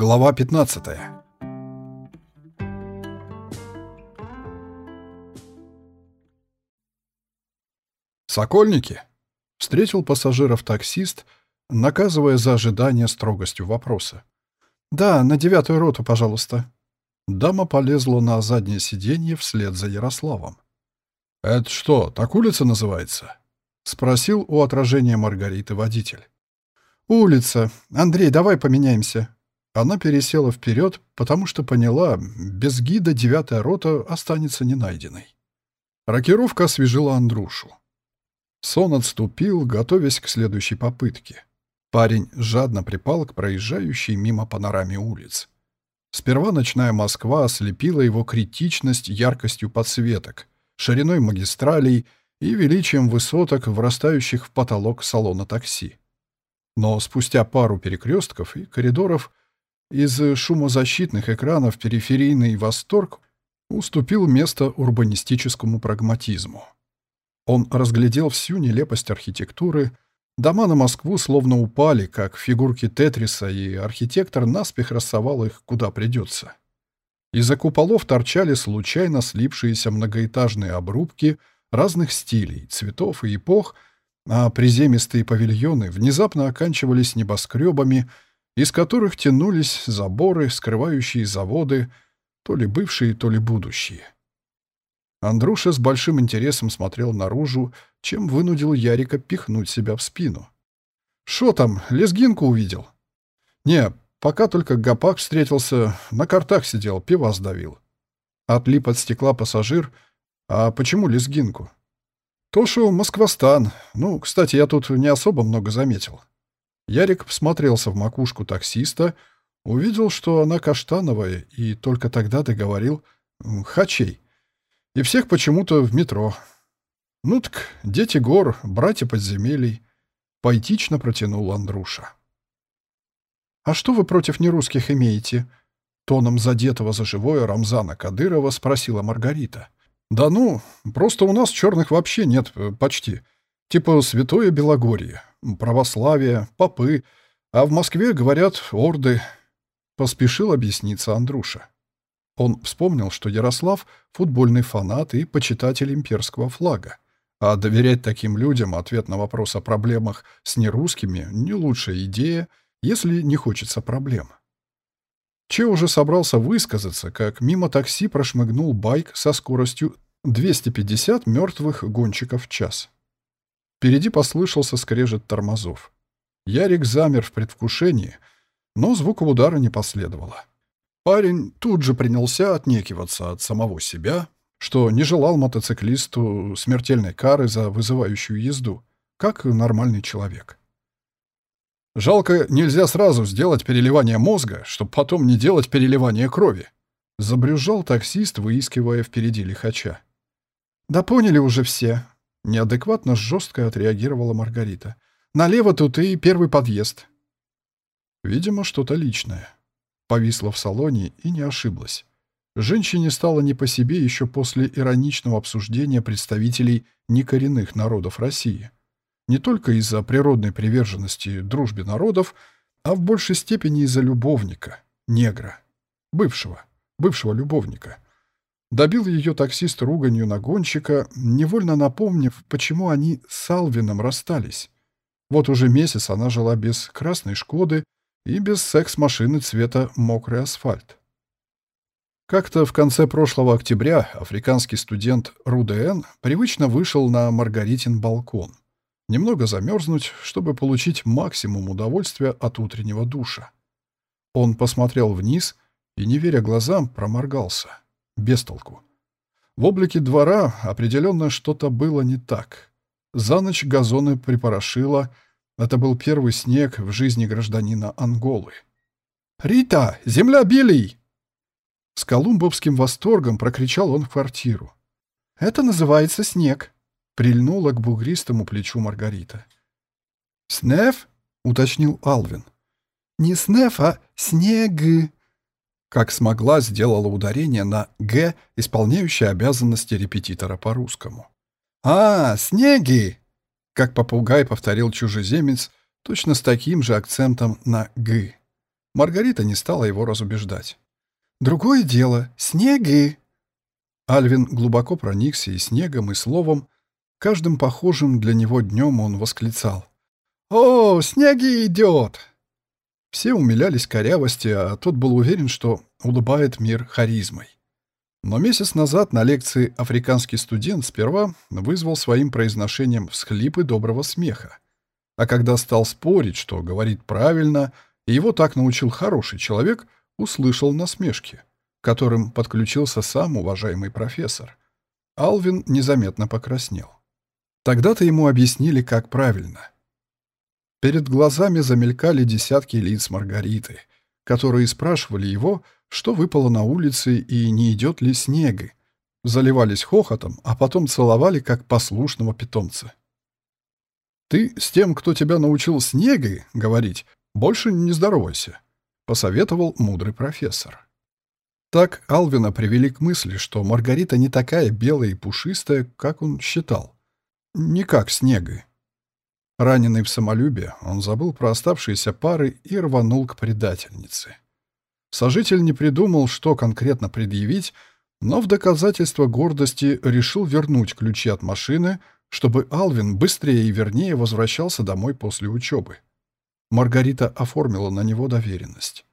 Глава 15 «Сокольники!» — встретил пассажиров таксист, наказывая за ожидание строгостью вопроса. «Да, на девятую роту, пожалуйста». Дама полезла на заднее сиденье вслед за Ярославом. «Это что, так улица называется?» — спросил у отражения Маргариты водитель. «Улица. Андрей, давай поменяемся». Она пересела вперед, потому что поняла, без гида девятая рота останется ненайденной. Рокировка освежила Андрушу. Сон отступил, готовясь к следующей попытке. Парень жадно припал к проезжающей мимо панораме улиц. Сперва ночная Москва ослепила его критичность яркостью подсветок, шириной магистралей и величием высоток, врастающих в потолок салона такси. Но спустя пару перекрестков и коридоров из шумозащитных экранов периферийный восторг уступил место урбанистическому прагматизму. Он разглядел всю нелепость архитектуры, дома на Москву словно упали, как фигурки Тетриса, и архитектор наспех рассовал их куда придется. Из-за куполов торчали случайно слипшиеся многоэтажные обрубки разных стилей, цветов и эпох — а приземистые павильоны внезапно оканчивались небоскребами, из которых тянулись заборы, скрывающие заводы, то ли бывшие, то ли будущие. Андруша с большим интересом смотрел наружу, чем вынудил Ярика пихнуть себя в спину. «Шо там, лезгинку увидел?» «Не, пока только гопак встретился, на картах сидел, пиво сдавил». Отлип от стекла пассажир. «А почему лезгинку?» То, что Москвостан. Ну, кстати, я тут не особо много заметил. Ярик всмотрелся в макушку таксиста, увидел, что она каштановая, и только тогда договорил «хачей». И всех почему-то в метро. Ну так, дети гор, братья подземелий. Поэтично протянул Андруша. «А что вы против нерусских имеете?» Тоном задетого за живое Рамзана Кадырова спросила Маргарита. «Да ну, просто у нас черных вообще нет э, почти. Типа Святое Белогорье, православие, попы, а в Москве, говорят, орды». Поспешил объясниться Андруша. Он вспомнил, что Ярослав — футбольный фанат и почитатель имперского флага. А доверять таким людям ответ на вопрос о проблемах с нерусскими — не лучшая идея, если не хочется проблем. Че уже собрался высказаться, как мимо такси прошмыгнул байк со скоростью 250 мертвых гонщиков в час. Впереди послышался скрежет тормозов. Ярик замер в предвкушении, но звука удара не последовало. Парень тут же принялся отнекиваться от самого себя, что не желал мотоциклисту смертельной кары за вызывающую езду, как нормальный человек. Жалко, нельзя сразу сделать переливание мозга, чтобы потом не делать переливание крови. Забрюзжал таксист, выискивая впереди лихача. «Да поняли уже все», — неадекватно жестко отреагировала Маргарита. «Налево тут и первый подъезд». Видимо, что-то личное. Повисла в салоне и не ошиблась. Женщине стало не по себе еще после ироничного обсуждения представителей некоренных народов России не только из-за природной приверженности дружбе народов, а в большей степени из-за любовника, негра, бывшего, бывшего любовника. Добил ее таксист руганью на гонщика, невольно напомнив, почему они с Алвином расстались. Вот уже месяц она жила без красной «Шкоды» и без секс-машины цвета «Мокрый асфальт». Как-то в конце прошлого октября африканский студент РУДН привычно вышел на Маргаритин балкон — немного замерзнуть, чтобы получить максимум удовольствия от утреннего душа. Он посмотрел вниз и, не веря глазам, проморгался. Без толку. В облике двора определенно что-то было не так. За ночь газоны припорошило. Это был первый снег в жизни гражданина Анголы. «Рита! Земля Билей!» С колумбовским восторгом прокричал он в квартиру. «Это называется снег», Прильнула к бугристому плечу Маргарита. «Снеф?» — уточнил Алвин. «Не снеф, а снег». Как смогла, сделала ударение на «г», исполняющее обязанности репетитора по-русскому. «А, снеги!» — как попугай повторил чужеземец, точно с таким же акцентом на «г». Маргарита не стала его разубеждать. «Другое дело. Снеги!» Альвин глубоко проникся и снегом, и словом. Каждым похожим для него днем он восклицал. «О, снеги идет!» Все умилялись корявости, а тот был уверен, что улыбает мир харизмой. Но месяц назад на лекции африканский студент сперва вызвал своим произношением всхлипы доброго смеха. А когда стал спорить, что говорит правильно, и его так научил хороший человек, услышал насмешки, которым подключился сам уважаемый профессор. Алвин незаметно покраснел. Тогда-то ему объяснили, как правильно. Перед глазами замелькали десятки лиц Маргариты, которые спрашивали его, что выпало на улице и не идет ли снега. Заливались хохотом, а потом целовали, как послушного питомца. «Ты с тем, кто тебя научил снегой говорить, больше не здоровайся», — посоветовал мудрый профессор. Так Алвина привели к мысли, что Маргарита не такая белая и пушистая, как он считал. Не как снега. Раненый в самолюбие, он забыл про оставшиеся пары и рванул к предательнице. Сожитель не придумал, что конкретно предъявить, но в доказательство гордости решил вернуть ключи от машины, чтобы Алвин быстрее и вернее возвращался домой после учебы. Маргарита оформила на него доверенность.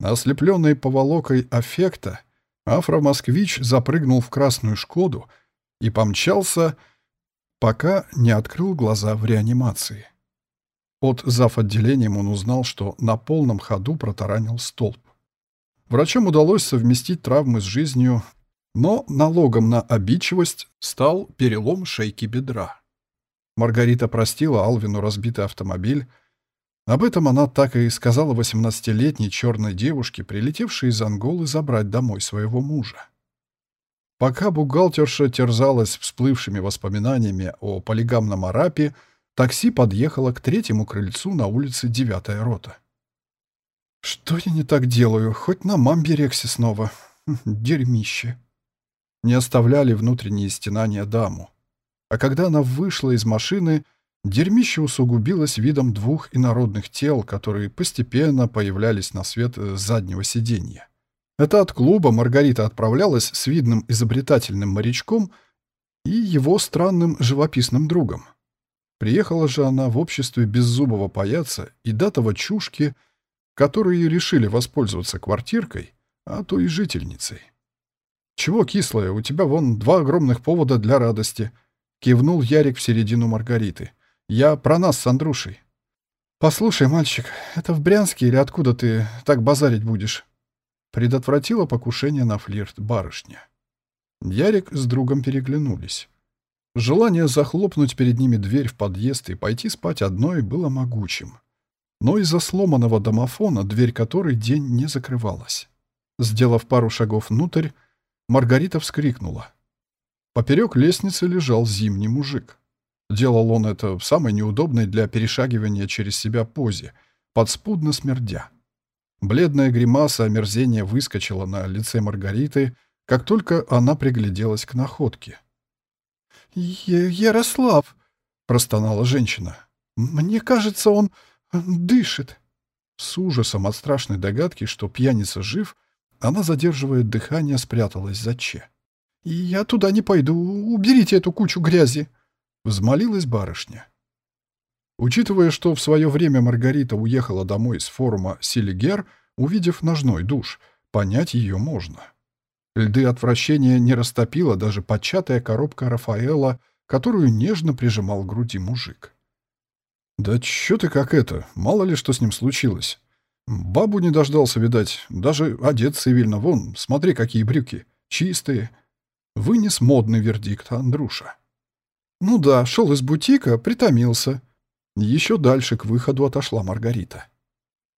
Ослепленный поволокой аффекта, афромосквич запрыгнул в красную «Шкоду» и помчался, пока не открыл глаза в реанимации. От зав. отделением он узнал, что на полном ходу протаранил столб. Врачам удалось совместить травмы с жизнью, но налогом на обидчивость стал перелом шейки бедра. Маргарита простила Алвину разбитый автомобиль. Об этом она так и сказала 18-летней черной девушке, прилетевшей из Анголы забрать домой своего мужа. Пока бухгалтерша терзалась всплывшими воспоминаниями о полигамном арапе, такси подъехало к третьему крыльцу на улице Девятая рота. «Что я не так делаю? Хоть на мамбе Рексе снова. Дерьмище». Не оставляли внутренние стенания даму. А когда она вышла из машины, дерьмище усугубилось видом двух инородных тел, которые постепенно появлялись на свет заднего сиденья. Это от клуба Маргарита отправлялась с видным изобретательным морячком и его странным живописным другом. Приехала же она в обществе беззубого паяца и датого чушки, которые решили воспользоваться квартиркой, а то и жительницей. «Чего кислое? У тебя вон два огромных повода для радости», — кивнул Ярик в середину Маргариты. «Я про нас с Андрушей». «Послушай, мальчик, это в Брянске или откуда ты так базарить будешь?» Предотвратила покушение на флирт барышня. Ярик с другом переглянулись. Желание захлопнуть перед ними дверь в подъезд и пойти спать одной было могучим. Но из-за сломанного домофона, дверь которой день не закрывалась. Сделав пару шагов внутрь, Маргарита вскрикнула. Поперек лестницы лежал зимний мужик. Делал он это в самой неудобной для перешагивания через себя позе, подспудно смердя. Бледная гримаса омерзения выскочила на лице Маргариты, как только она пригляделась к находке. «Ярослав!» — простонала женщина. «Мне кажется, он дышит». С ужасом от страшной догадки, что пьяница жив, она задерживает дыхание, спряталась за Че. «Я туда не пойду. Уберите эту кучу грязи!» — взмолилась барышня. Учитывая, что в свое время Маргарита уехала домой с форума Силигер, увидев ножной душ, понять ее можно. Льды отвращения не растопила даже початая коробка Рафаэла, которую нежно прижимал к груди мужик. «Да чё ты как это? Мало ли что с ним случилось. Бабу не дождался, видать. Даже одет цивильно. Вон, смотри, какие брюки. Чистые». Вынес модный вердикт Андруша. «Ну да, шел из бутика, притомился», еще дальше к выходу отошла Маргарита.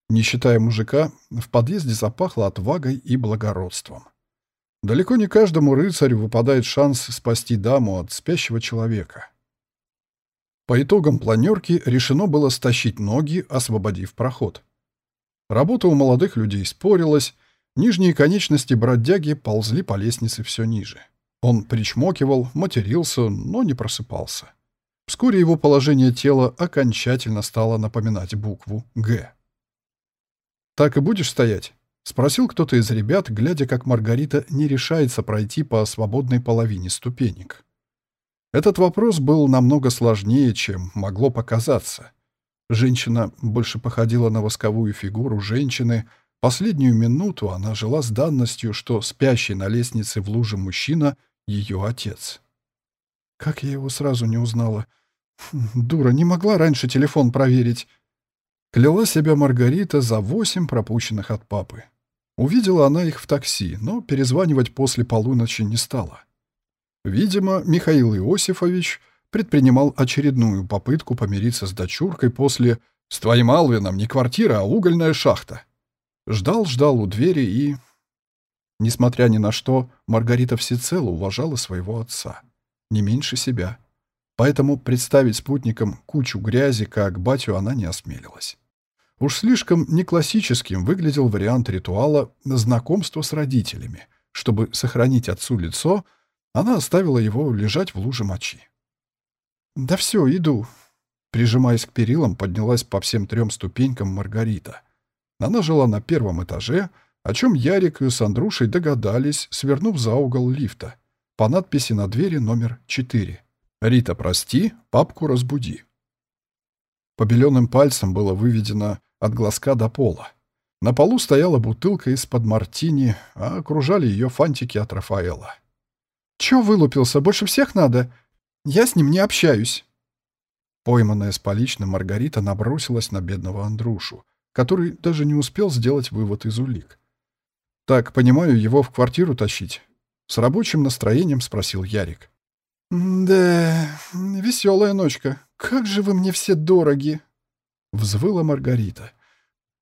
Не считая мужика, в подъезде запахло отвагой и благородством. Далеко не каждому рыцарю выпадает шанс спасти даму от спящего человека. По итогам планерки решено было стащить ноги, освободив проход. Работа у молодых людей спорилась, нижние конечности бродяги ползли по лестнице все ниже. Он причмокивал, матерился, но не просыпался. Вскоре его положение тела окончательно стало напоминать букву «Г». так и будешь стоять?» — спросил кто-то из ребят, глядя, как Маргарита не решается пройти по свободной половине ступенек. Этот вопрос был намного сложнее, чем могло показаться. Женщина больше походила на восковую фигуру женщины. Последнюю минуту она жила с данностью, что спящий на лестнице в луже мужчина — ее отец. Как я его сразу не узнала? Дура, не могла раньше телефон проверить. Кляла себя Маргарита за восемь пропущенных от папы. Увидела она их в такси, но перезванивать после полуночи не стала. Видимо, Михаил Иосифович предпринимал очередную попытку помириться с дочуркой после «С твоим Алвином не квартира, а угольная шахта». Ждал-ждал у двери и... Несмотря ни на что, Маргарита всецело уважала своего отца. Не меньше себя. Поэтому представить спутникам кучу грязи, как батю, она не осмелилась. Уж слишком неклассическим выглядел вариант ритуала знакомства с родителями. Чтобы сохранить отцу лицо, она оставила его лежать в луже мочи. «Да все, иду». Прижимаясь к перилам, поднялась по всем трем ступенькам Маргарита. Она жила на первом этаже, о чем Ярик с Андрушей догадались, свернув за угол лифта, по надписи на двери номер 4. «Рита, прости, папку разбуди». Побеленным пальцем было выведено от глазка до пола. На полу стояла бутылка из-под мартини, а окружали ее фантики от Рафаэла. «Чё вылупился? Больше всех надо? Я с ним не общаюсь». Пойманная с поличным, Маргарита набросилась на бедного Андрушу, который даже не успел сделать вывод из улик. «Так, понимаю, его в квартиру тащить?» С рабочим настроением спросил Ярик. «Да, веселая ночка. Как же вы мне все дороги!» — взвыла Маргарита.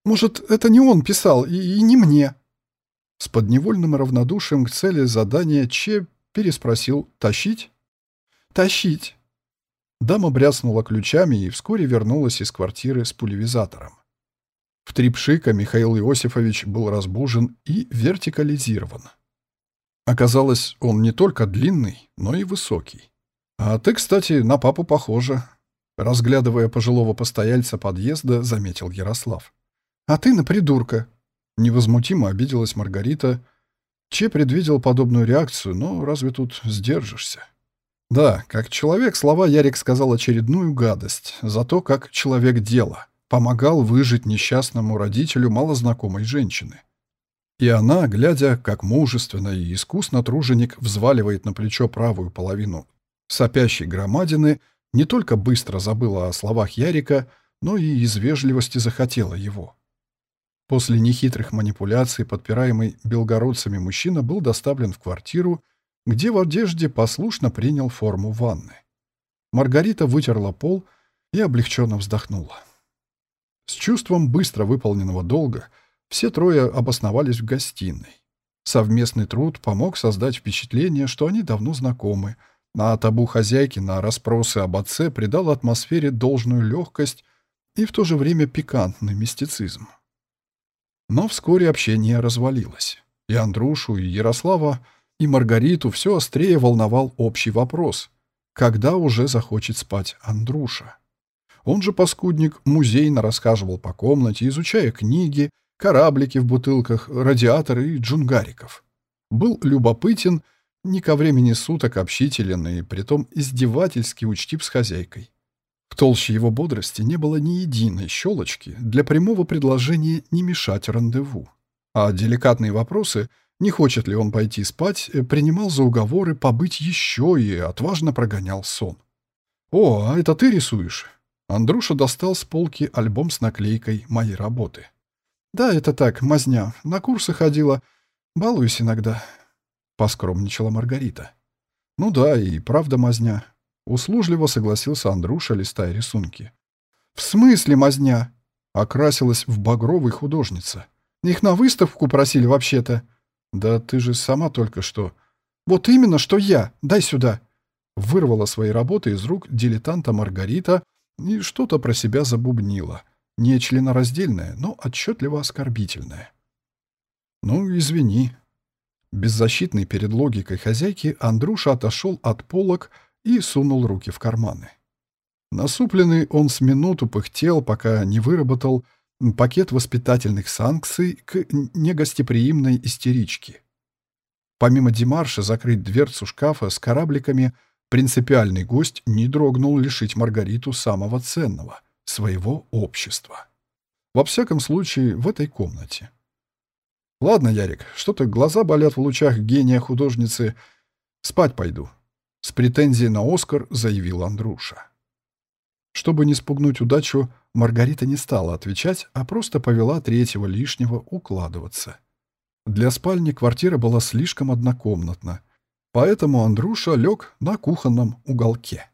«Может, это не он писал, и, и не мне?» С подневольным равнодушием к цели задания Че переспросил «Тащить?» «Тащить!» Дама бряснула ключами и вскоре вернулась из квартиры с пулевизатором. В три пшика Михаил Иосифович был разбужен и вертикализирован. Оказалось, он не только длинный, но и высокий. «А ты, кстати, на папу похожа», Разглядывая пожилого постояльца подъезда, заметил Ярослав. «А ты на придурка!» Невозмутимо обиделась Маргарита. Че предвидел подобную реакцию, но разве тут сдержишься? Да, как человек, слова Ярик сказал очередную гадость, зато как человек дела. Помогал выжить несчастному родителю малознакомой женщины. И она, глядя, как мужественно и искусно труженик взваливает на плечо правую половину сопящей громадины, не только быстро забыла о словах Ярика, но и из вежливости захотела его. После нехитрых манипуляций, подпираемый белгородцами мужчина был доставлен в квартиру, где в одежде послушно принял форму ванны. Маргарита вытерла пол и облегченно вздохнула. С чувством быстро выполненного долга все трое обосновались в гостиной. Совместный труд помог создать впечатление, что они давно знакомы — а табу хозяйки на расспросы об отце придал атмосфере должную легкость и в то же время пикантный мистицизм. Но вскоре общение развалилось. И Андрушу, и Ярослава, и Маргариту все острее волновал общий вопрос. Когда уже захочет спать Андруша? Он же, паскудник, музейно рассказывал по комнате, изучая книги, кораблики в бутылках, радиаторы и джунгариков. Был любопытен не ко времени суток общителен и притом издевательски учтив с хозяйкой. В толще его бодрости не было ни единой щелочки для прямого предложения не мешать рандеву. А деликатные вопросы, не хочет ли он пойти спать, принимал за уговоры побыть еще и отважно прогонял сон. «О, а это ты рисуешь?» Андруша достал с полки альбом с наклейкой моей работы. «Да, это так, мазня. На курсы ходила. Балуюсь иногда. Поскромничала Маргарита. «Ну да, и правда мазня». Услужливо согласился Андруша, листая рисунки. «В смысле мазня?» Окрасилась в багровой художница. «Их на выставку просили вообще-то». «Да ты же сама только что...» «Вот именно, что я! Дай сюда!» Вырвала свои работы из рук дилетанта Маргарита и что-то про себя забубнила. Не членораздельное, но отчетливо оскорбительное. «Ну, извини», Беззащитный перед логикой хозяйки, Андрюша отошел от полок и сунул руки в карманы. Насупленный он с минуту пыхтел, пока не выработал пакет воспитательных санкций к негостеприимной истеричке. Помимо Димарша закрыть дверцу шкафа с корабликами, принципиальный гость не дрогнул лишить Маргариту самого ценного — своего общества. Во всяком случае, в этой комнате. «Ладно, Ярик, что-то глаза болят в лучах гения художницы. Спать пойду», — с претензией на Оскар заявил Андруша. Чтобы не спугнуть удачу, Маргарита не стала отвечать, а просто повела третьего лишнего укладываться. Для спальни квартира была слишком однокомнатна, поэтому Андруша лег на кухонном уголке.